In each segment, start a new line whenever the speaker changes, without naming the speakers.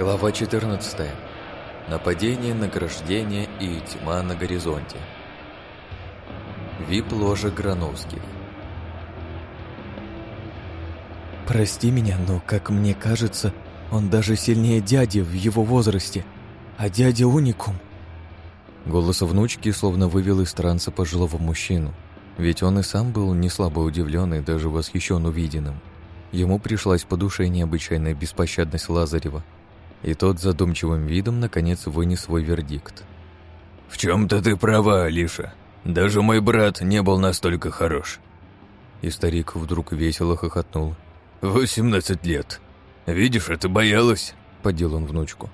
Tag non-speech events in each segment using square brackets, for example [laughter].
Глава 14. Нападение, награждение и тьма на горизонте. Вип-ложа Грановских.
«Прости меня, но, как мне кажется, он даже сильнее дяди в его возрасте, а дядя уникум».
Голос внучки словно вывел из транса пожилого мужчину, ведь он и сам был не слабо удивлен и даже восхищен увиденным. Ему пришлась по душе необычайная беспощадность Лазарева, и тот задумчивым видом наконец вынес свой вердикт.
«В чем-то ты права, Алиша. Даже мой брат не был настолько хорош».
И старик вдруг весело хохотнул.
«Восемнадцать лет. Видишь, это боялась?»
— подел он внучку.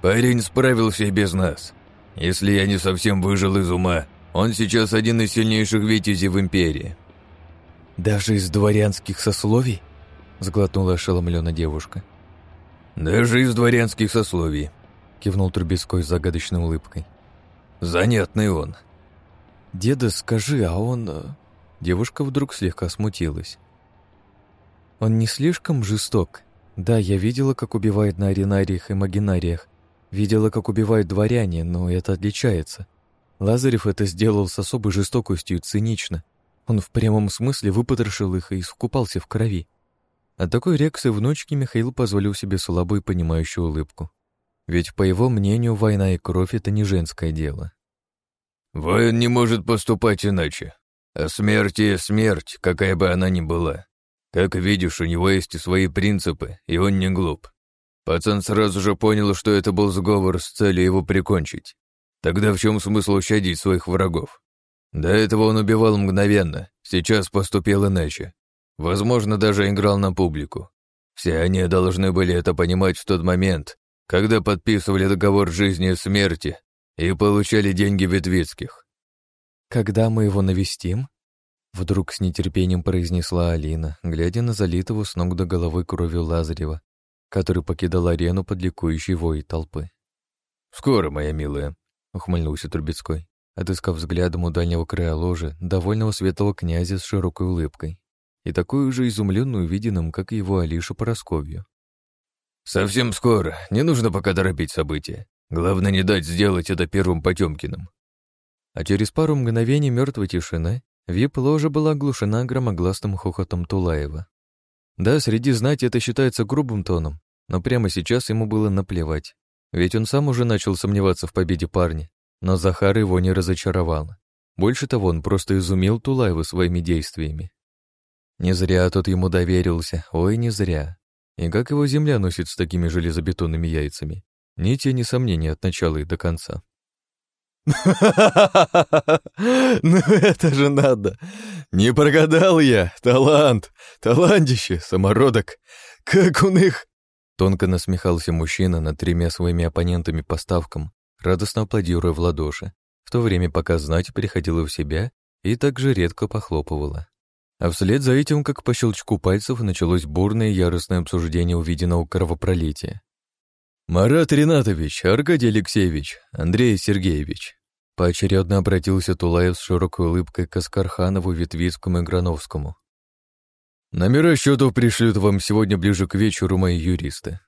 «Парень справился и без нас. Если я не совсем выжил из ума, он сейчас один из сильнейших витязей в Империи».
«Даже из дворянских сословий?» — сглотнула ошеломленно девушка.
«Даже из дворянских сословий», —
кивнул Трубецкой с загадочной улыбкой.
«Занятный он».
«Деда, скажи, а он...» э,
Девушка вдруг слегка смутилась.
«Он не слишком жесток? Да, я видела, как убивают на аренариях и магинариях. Видела, как убивают дворяне, но это отличается. Лазарев это сделал с особой жестокостью и цинично. Он в прямом смысле выпотрошил их и искупался в крови. От такой реакции внучки Михаил позволил себе слабую понимающую улыбку. Ведь, по его мнению, война и кровь — это не женское дело.
«Воин не может поступать иначе. А смерть и смерть, какая бы она ни была. Как видишь, у него есть свои принципы, и он не глуп. Пацан сразу же понял, что это был сговор с целью его прикончить. Тогда в чем смысл щадить своих врагов? До этого он убивал мгновенно, сейчас поступил иначе. Возможно, даже играл на публику. Все они должны были это понимать в тот момент, когда подписывали договор жизни и смерти и получали деньги Ветвицких.
«Когда мы его навестим?» Вдруг с нетерпением произнесла Алина, глядя на залитого с ног до головы кровью Лазарева, который покидал арену под ликующей вой толпы.
«Скоро, моя милая», —
ухмыльнулся Трубецкой, отыскав взглядом у дальнего края ложи довольного светлого князя с широкой улыбкой и такую же изумленную увиденным, как и его Алиша Поросковью.
«Совсем скоро. Не нужно пока торопить события. Главное, не дать сделать это первым Потемкиным».
А через пару мгновений мертвой тишины вип-ложа была оглушена громогласным хохотом Тулаева. Да, среди знати это считается грубым тоном, но прямо сейчас ему было наплевать. Ведь он сам уже начал сомневаться в победе парня, но Захар его не разочаровал. Больше того, он просто изумил Тулаева своими действиями. Не зря тот ему доверился, ой, не зря. И как его земля носит с такими железобетонными яйцами? Ни тени сомнений от начала и до конца. [laughs]
Ну это же надо! Не прогадал я! Талант! Талантище! Самородок! Как он их...»
Тонко насмехался мужчина над тремя своими оппонентами по ставкам, радостно аплодируя в ладоши, в то время пока знать приходила в себя и также редко похлопывала. А вслед за этим, как по щелчку пальцев, началось бурное яростное обсуждение увиденного кровопролития. «Марат Ринатович, Аркадий Алексеевич, Андрей Сергеевич». Поочередно обратился Тулаев с широкой улыбкой к Аскарханову, Ветвицкому и Грановскому. «Номера счетов пришлют вам сегодня ближе к вечеру мои юристы».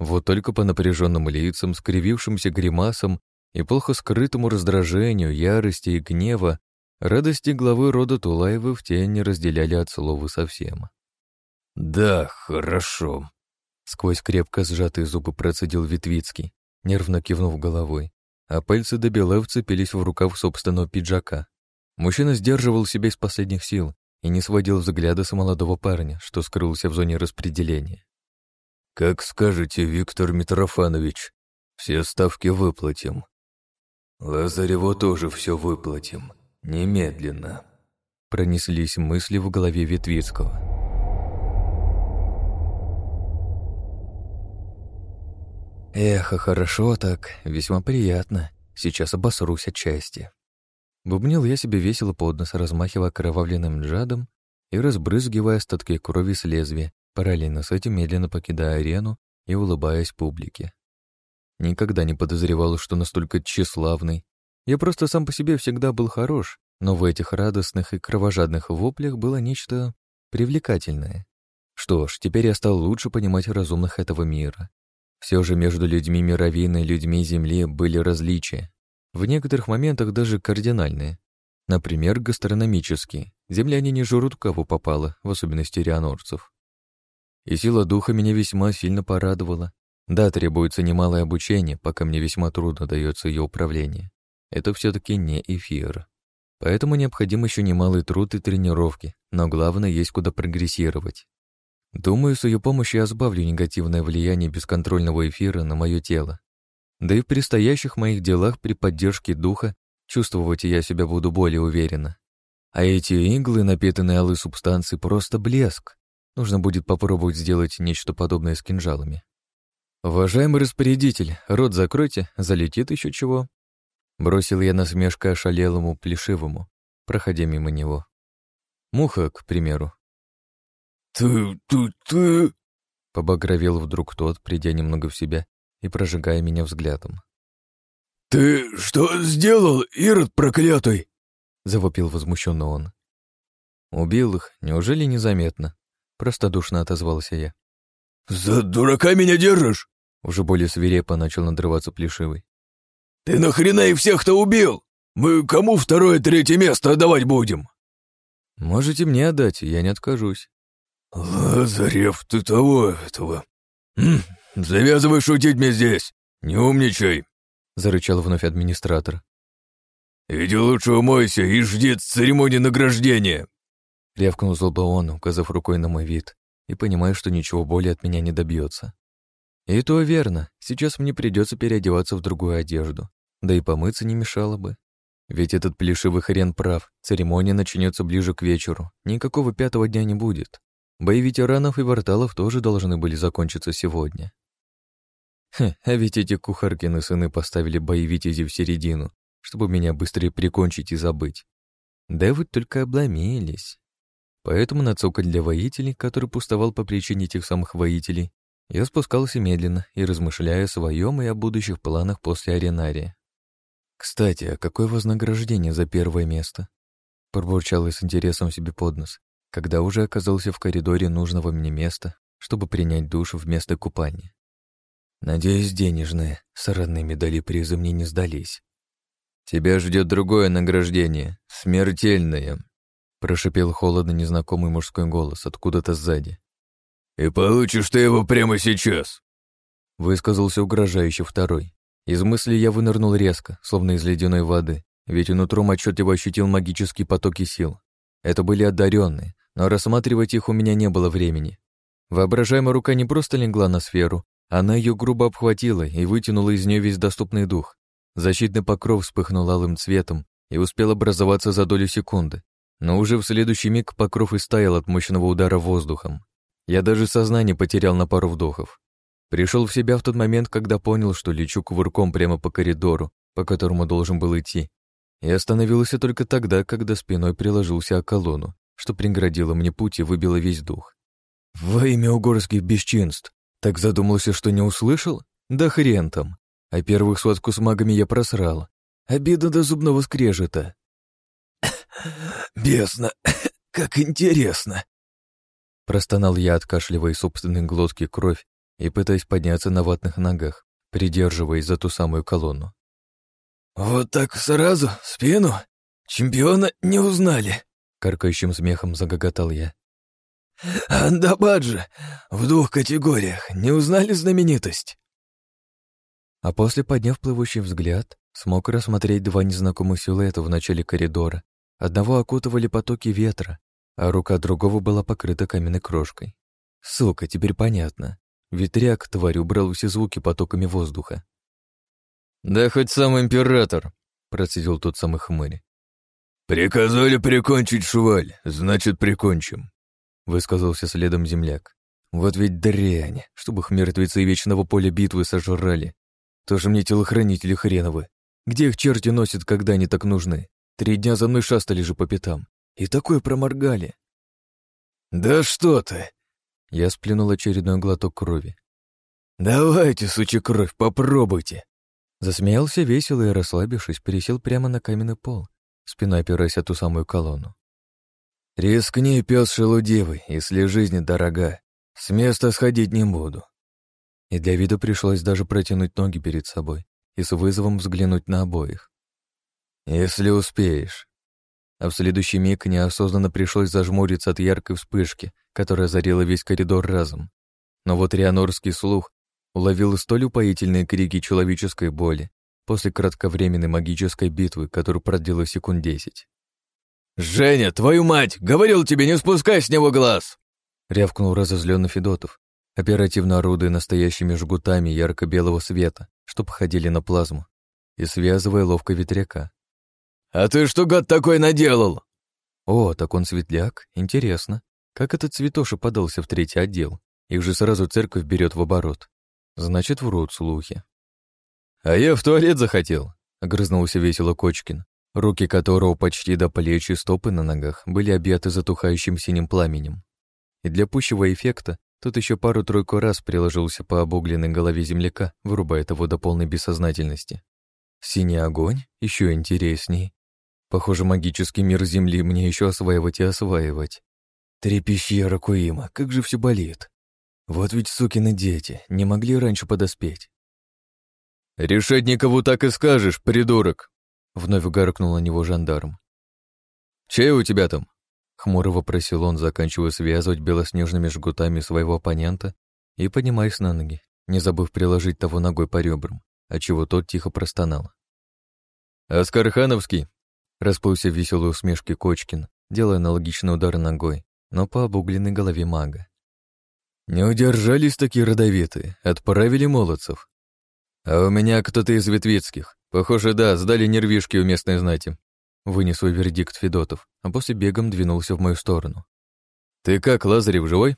Вот только по напряженным лицам, скривившимся гримасам и плохо скрытому раздражению, ярости и гнева Радости главы рода Тулаевых те не разделяли от слова совсем.
«Да, хорошо», —
сквозь крепко сжатые зубы процедил Витвицкий, нервно кивнув головой, а пальцы до бела вцепились в рукав собственного пиджака. Мужчина сдерживал себя из последних сил и не сводил взгляда с молодого парня, что скрылся в зоне распределения.
«Как скажете, Виктор Митрофанович, все ставки выплатим. Лазареву тоже все выплатим. Немедленно.
Пронеслись мысли в голове Ветвицкого. Эх, а хорошо так, весьма приятно. Сейчас обосрусь от счастья. Бубнил я себе весело под нос, размахивая кровавленным джадом и разбрызгивая остатки крови с лезвия, параллельно с этим медленно покидая арену и улыбаясь публике. Никогда не подозревал, что настолько тщеславный, я просто сам по себе всегда был хорош, но в этих радостных и кровожадных воплях было нечто привлекательное. Что ж, теперь я стал лучше понимать разумных этого мира. Все же между людьми мировины и людьми Земли были различия. В некоторых моментах даже кардинальные. Например, гастрономические. Земляне не жрут кого попало, в особенности рианорцев. И сила духа меня весьма сильно порадовала. Да, требуется немалое обучение, пока мне весьма трудно дается ее управление. Это все таки не эфир. Поэтому необходим еще немалый труд и тренировки, но главное, есть куда прогрессировать. Думаю, с ее помощью я сбавлю негативное влияние бесконтрольного эфира на мое тело. Да и в предстоящих моих делах при поддержке духа чувствовать я себя буду более уверенно. А эти иглы, напитанные алой субстанцией, просто блеск. Нужно будет попробовать сделать нечто подобное с кинжалами. «Уважаемый распорядитель, рот закройте, залетит еще чего». Бросил я насмешка ошалелому плешивому, проходя мимо него. Муха, к примеру,
«Ты, ты, ты...»
Побагровел вдруг тот, придя немного в себя и прожигая меня взглядом.
«Ты что сделал, Ирод проклятый?»
Завопил возмущенно он. «Убил их, неужели незаметно?» Простодушно отозвался я.
«За дурака меня держишь?»
Уже более свирепо начал надрываться Плешивый.
«Ты нахрена их всех-то убил? Мы кому второе-третье место отдавать будем?»
«Можете мне отдать, я не откажусь».
«Лазарев, ты того, этого... М завязывай шутить мне здесь, не умничай!» — зарычал вновь администратор. «Иди лучше умойся и жди церемонии награждения!»
Рявкнул злобо он, указав рукой на мой вид, и понимая, что ничего более от меня не добьется. И то верно, сейчас мне придется переодеваться в другую одежду, да и помыться не мешало бы. Ведь этот плешивый хрен прав, церемония начнется ближе к вечеру, никакого пятого дня не будет. Бои ветеранов и варталов тоже должны были закончиться сегодня. Хе, а ведь эти кухаркины сыны поставили бои витязи в середину, чтобы меня быстрее прикончить и забыть. Да вот только обломились. Поэтому на цоколь для воителей, который пустовал по причине тех самых воителей, я спускался медленно и размышляя о своем и о будущих планах после аренария. «Кстати, а какое вознаграждение за первое место?» Пробурчал я с интересом себе под нос, когда уже оказался в коридоре нужного мне места, чтобы принять душ вместо купания. Надеюсь, денежные, сраные медали призы мне не сдались. «Тебя ждет другое награждение, смертельное», — прошипел холодно незнакомый мужской голос откуда-то сзади.
«И получишь ты его прямо сейчас», —
высказался угрожающий второй. Из мысли я вынырнул резко, словно из ледяной воды, ведь утром отчетливо ощутил магические потоки сил. Это были одаренные, но рассматривать их у меня не было времени. Воображаемая рука не просто легла на сферу, она ее грубо обхватила и вытянула из нее весь доступный дух. Защитный покров вспыхнул алым цветом и успел образоваться за долю секунды, но уже в следующий миг покров истаял от мощного удара воздухом. Я даже сознание потерял на пару вдохов. Пришел в себя в тот момент, когда понял, что лечу кувырком прямо по коридору, по которому должен был идти, и остановился только тогда, когда спиной приложился о колонну, что преградило мне путь и выбило весь дух. Во имя угорских бесчинств. Так задумался, что не услышал? Да хрен там. А первых схватку с магами я просрал. Обида до зубного скрежета.
«Бесно! Как интересно!»
Простонал я, откашливая из собственной глотки кровь и пытаясь подняться на ватных ногах, придерживаясь за ту самую колонну.
«Вот так сразу, спину? Чемпиона не узнали!»
Каркающим смехом загоготал я.
«Андабаджи! В двух категориях! Не узнали знаменитость?»
А после, подняв плывущий взгляд, смог рассмотреть два незнакомых силуэта в начале коридора. Одного окутывали потоки ветра, а рука другого была покрыта каменной крошкой. Сука, теперь понятно. Ветряк, тварь, убрал все звуки потоками воздуха. «Да хоть сам император!» — процедил тот самый хмырь.
«Приказали прикончить шваль, значит, прикончим», — высказался следом земляк.
«Вот ведь дрянь, чтобы их мертвецы вечного поля битвы сожрали. Тоже мне телохранители хреновы. Где их черти носят, когда они так нужны? Три дня за мной шастали же по пятам. И такое проморгали».
«Да что ты!»
Я сплюнул очередной глоток крови.
«Давайте, сучи кровь, попробуйте!»
Засмеялся весело и, расслабившись, пересел прямо на каменный пол, спиной опираясь о ту самую колонну. «Рискни, пес шелудивый, если жизнь дорога, с места сходить не буду».
И для вида пришлось даже протянуть ноги перед собой и с вызовом взглянуть на обоих. «Если успеешь». А в следующий миг неосознанно пришлось зажмуриться от яркой вспышки, которая озарила весь коридор разом. Но вот рианорский слух уловил столь упоительные крики человеческой боли после кратковременной магической битвы, которую продлилась секунд десять.
«Женя, твою мать! Говорил тебе, не спускай с него глаз!»
Рявкнул разозленный Федотов, оперативно орудуя настоящими жгутами ярко-белого света, что походили на плазму, и связывая ловко ветряка.
«А ты что, гад, такой наделал?»
«О, так он светляк? Интересно. Как этот цветоша подался в третий отдел? Их же сразу церковь берет в оборот. Значит, врут слухи».
«А я в туалет захотел», —
огрызнулся весело Кочкин, руки которого почти до плеч и стопы на ногах были объяты затухающим синим пламенем. И для пущего эффекта тот еще пару-тройку раз приложился по обугленной голове земляка, вырубая того до полной бессознательности. Синий огонь? Еще интересней. Похоже, магический мир Земли мне еще осваивать и осваивать. Трепещи, Ракуима, как же все болит. Вот ведь сукины дети, не могли раньше подоспеть.
«Решетникову так и скажешь, придурок!»
Вновь гаркнул на него жандарм.
«Чей у тебя там?»
Хмуро вопросил он, заканчивая связывать белоснежными жгутами своего оппонента и поднимаясь на ноги, не забыв приложить того ногой по ребрам, отчего тот тихо простонал.
«Аскархановский!»
Расплылся в веселой усмешке Кочкин, делая аналогичный удар ногой, но по обугленной голове мага.
«Не удержались такие родовитые, отправили молодцев. А у меня кто-то из Ветвицких. Похоже, да, сдали нервишки у местной знати.
Вынес свой вердикт Федотов, а после бегом двинулся в мою сторону.
«Ты как, Лазарев, живой?»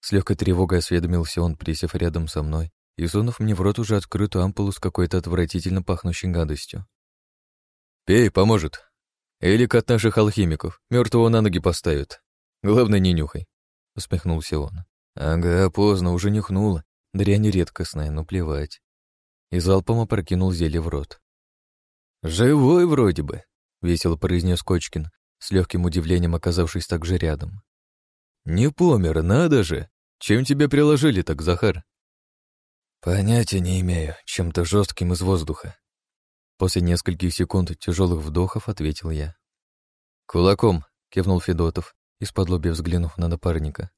С легкой тревогой осведомился он, присев рядом со мной и сунув мне в рот уже открытую ампулу с какой-то отвратительно пахнущей гадостью.
«Пей, поможет. Элик от наших алхимиков. Мертвого на ноги поставят. Главное, не нюхай», — усмехнулся он.
«Ага, поздно, уже нюхнула. Дрянь редкостная, но плевать и залпом опрокинул зелье в рот.
«Живой вроде бы», —
весело произнес Кочкин, с легким удивлением оказавшись так же рядом.
«Не помер, надо же! Чем тебя приложили так, Захар?»
«Понятия не имею, чем-то жестким из воздуха». После нескольких секунд тяжелых вдохов ответил я.
«Кулаком», —
кивнул Федотов, из-под лоби взглянув на напарника.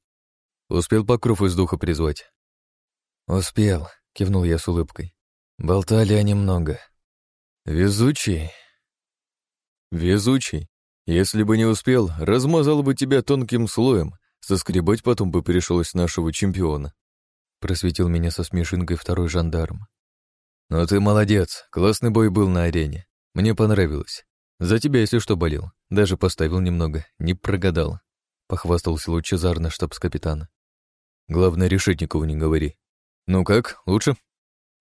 «Успел покров из духа призвать?»
«Успел», — кивнул я с улыбкой. Болтали они много.
Везучий. Везучий. Если бы не успел, размазал бы тебя тонким слоем, соскребать потом бы пришлось нашего чемпиона.
Просветил меня со смешинкой второй жандарм.
Но ты молодец, классный бой был на арене. Мне понравилось. За тебя, если что, болел. Даже поставил немного, не прогадал. Похвастался лучезарно штабс-капитана. Главное, Решетникову не говори. Ну как, лучше?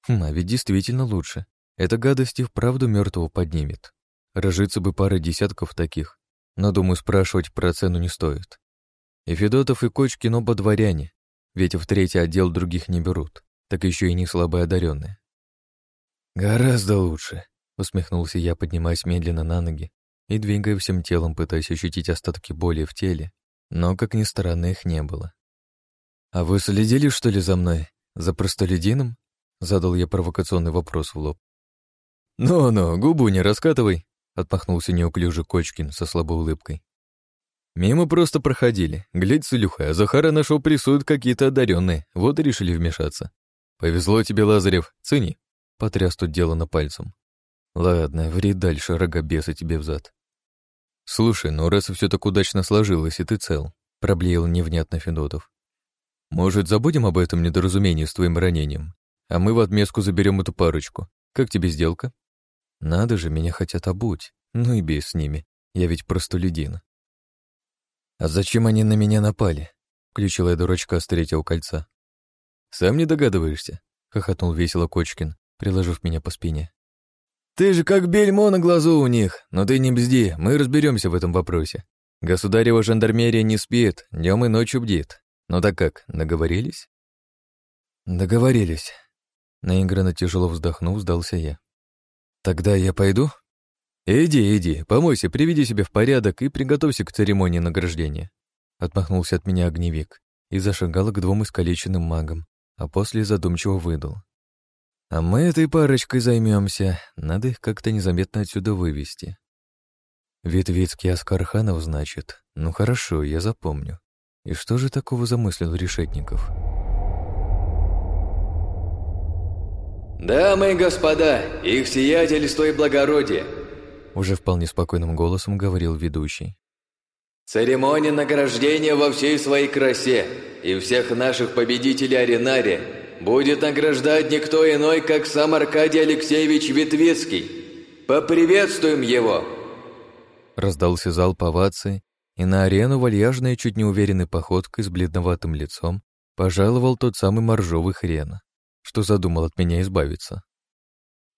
Хм, а ведь действительно лучше. Эта гадость и вправду мертвого поднимет. Рожиться бы пара десятков таких, но, думаю, спрашивать про цену не стоит. И Федотов, и Кочкин оба дворяне, ведь в третий отдел других не берут, так еще и не слабо одаренные.
«Гораздо лучше», —
усмехнулся я, поднимаясь медленно на ноги и двигая всем телом, пытаясь ощутить остатки боли в теле, но, как ни странно, их не было. «А вы следили, что ли, за мной? За простолюдином?» Задал я провокационный вопрос в лоб.
«Ну-ну, губу не раскатывай», —
отмахнулся неуклюжий Кочкин со слабой улыбкой.
«Мимо просто проходили. Глядь, Сулюха, а Захара нашего прессуют какие-то одаренные, вот и решили вмешаться. Повезло тебе, Лазарев, цени».
Потряс тут дело на пальцем. «Ладно, ври дальше, рога беса тебе взад».
«Слушай, ну раз все так удачно сложилось, и ты цел», — проблеял невнятно Федотов. «Может, забудем об этом недоразумении с твоим ранением? а мы в отместку заберем эту парочку. Как тебе сделка?
Надо же, меня хотят обуть. Ну и без с ними. Я ведь простолюдин. А зачем они на меня напали? Включила я дурачка с третьего кольца.
Сам не догадываешься?
Хохотнул весело Кочкин, приложив меня по спине.
Ты же как бельмо на глазу у них. Но ты не бзди, мы разберемся в этом вопросе. Государева жандармерия не спит, днем и ночью бдит. Ну так как, договорились?
Договорились. Наигранно тяжело вздохнув, сдался я. «Тогда я пойду?»
«Иди, иди, помойся, приведи себя в порядок и приготовься к церемонии награждения».
Отмахнулся от меня огневик и зашагал к двум искалеченным магам, а после задумчиво выдал. А мы этой парочкой займемся. Надо их как-то незаметно отсюда вывести. Ветвицкий Аскарханов, значит. Ну хорошо, я запомню. И что же такого замыслил Решетников?
«Дамы и господа, их сиятельство и благородие!»
Уже вполне спокойным голосом говорил ведущий.
«Церемония награждения во всей своей красе и всех наших победителей Аренари будет награждать никто иной, как сам Аркадий Алексеевич Ветвицкий. Поприветствуем его!»
Раздался зал овации, и на арену вальяжной, чуть неуверенной походкой с бледноватым лицом пожаловал тот самый моржовый хрен, что задумал от меня избавиться.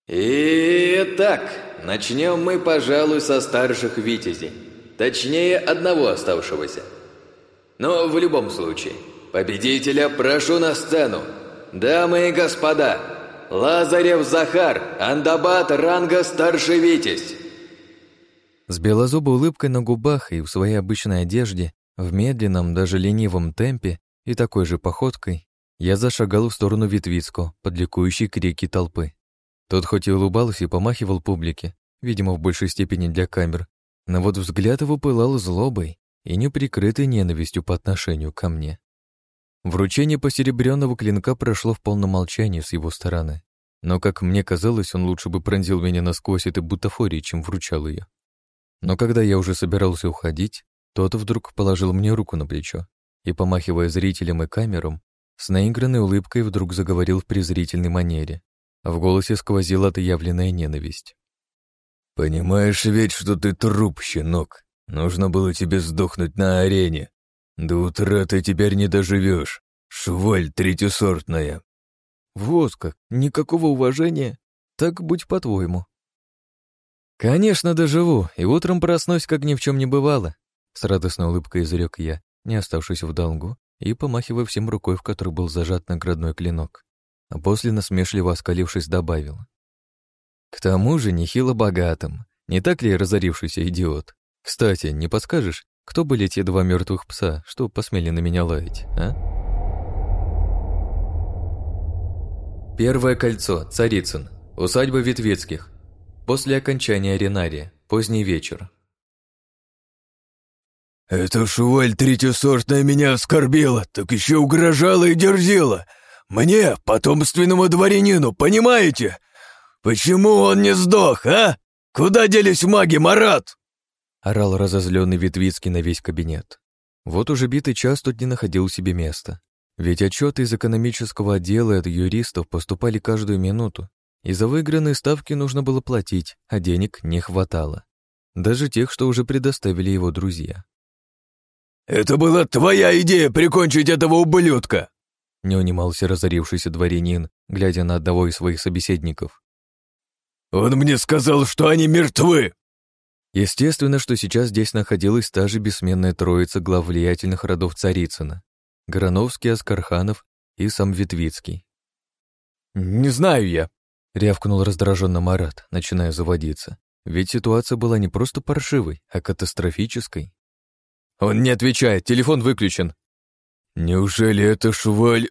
Итак, начнем мы, пожалуй, со старших витязей. Точнее, одного оставшегося. Но в любом случае, победителя прошу на сцену. Дамы и господа, Лазарев Захар, Андабат ранга старший витязь.
С белозубой улыбкой на губах и в своей обычной одежде, в медленном, даже ленивом темпе и такой же походкой, я зашагал в сторону Витвицкого под ликующие крики толпы. Тот хоть и улыбался и помахивал публике, видимо, в большей степени для камер, но вот взгляд его пылал злобой и неприкрытой ненавистью по отношению ко мне. Вручение посеребренного клинка прошло в полном молчании с его стороны, но, как мне казалось, он лучше бы пронзил меня насквозь этой бутафорией, чем вручал ее. Но когда я уже собирался уходить, тот вдруг положил мне руку на плечо и, помахивая зрителям и камерам, с наигранной улыбкой вдруг заговорил в презрительной манере. А в голосе сквозила отъявленная ненависть.
«Понимаешь ведь, что ты труп, щенок. Нужно было тебе сдохнуть на арене. До утра ты теперь не доживешь. Шваль третьесортная».
«Вот как, никакого уважения? Так будь по-твоему», «Конечно, доживу, и утром проснусь, как ни в чем не бывало», с радостной улыбкой изрек я, не оставшись в долгу, и помахивая всем рукой, в которой был зажат наградной клинок. А после, насмешливо оскалившись, добавил. «К тому же нехило богатым. Не так ли разорившийся идиот? Кстати, не подскажешь, кто были те два мертвых пса, что посмели на меня лаять, а?» Первое кольцо, Царицын, усадьба Ветвицких, После окончания аренария. Поздний вечер.
«Эта шуваль третьесортная меня оскорбила, так еще угрожала и дерзила. Мне, потомственному дворянину, понимаете? Почему он не сдох, а? Куда делись маги, Марат?»
Орал разозленный Ветвицкий на весь кабинет. Вот уже битый час тут не находил себе места. Ведь отчеты из экономического отдела от юристов поступали каждую минуту, и за выигранные ставки нужно было платить, а денег не хватало. Даже тех, что уже предоставили его друзья.
«Это была твоя идея прикончить этого ублюдка!»
Не унимался разорившийся дворянин, глядя на одного из своих собеседников.
«Он мне сказал, что они мертвы!»
Естественно, что сейчас здесь находилась та же бессменная троица глав влиятельных родов Царицына — Грановский, Аскарханов и сам Ветвицкий. «Не знаю я», Рявкнул раздраженно Марат, начиная заводиться. Ведь ситуация была не просто паршивой, а катастрофической. «Он не отвечает, телефон выключен».
«Неужели это шваль?»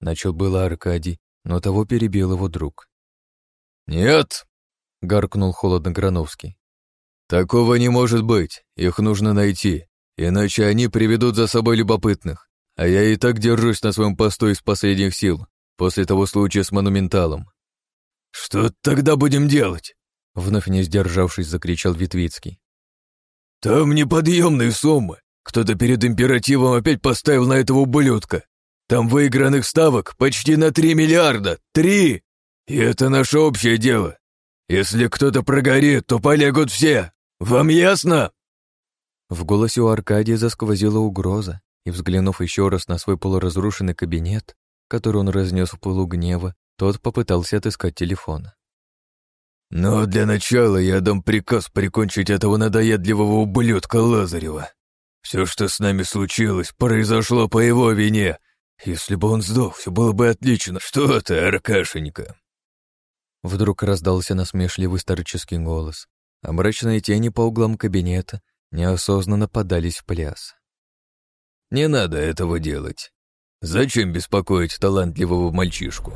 Начал было Аркадий, но того перебил его друг.
«Нет!»
— гаркнул холодно Грановский.
«Такого не может быть, их нужно найти, иначе они приведут за собой любопытных, а я и так держусь на своем посту из последних сил, после того случая с монументалом. «Что тогда будем делать?»
Вновь не сдержавшись, закричал Витвицкий.
«Там неподъемные суммы. Кто-то перед императивом опять поставил на этого ублюдка. Там выигранных ставок почти на три миллиарда. Три! И это наше общее дело. Если кто-то прогорит, то полегут все. Вам ясно?»
В голосе у Аркадия засквозила угроза, и, взглянув еще раз на свой полуразрушенный кабинет, который он разнес в полугнева, тот попытался отыскать телефон.
«Но для начала я дам приказ прикончить этого надоедливого ублюдка Лазарева. Все, что с нами случилось, произошло по его вине. Если бы он сдох, все было бы отлично. Что ты, Аркашенька?»
Вдруг раздался насмешливый старческий голос, а мрачные тени по углам кабинета неосознанно подались в пляс.
«Не надо этого делать. Зачем беспокоить талантливого мальчишку?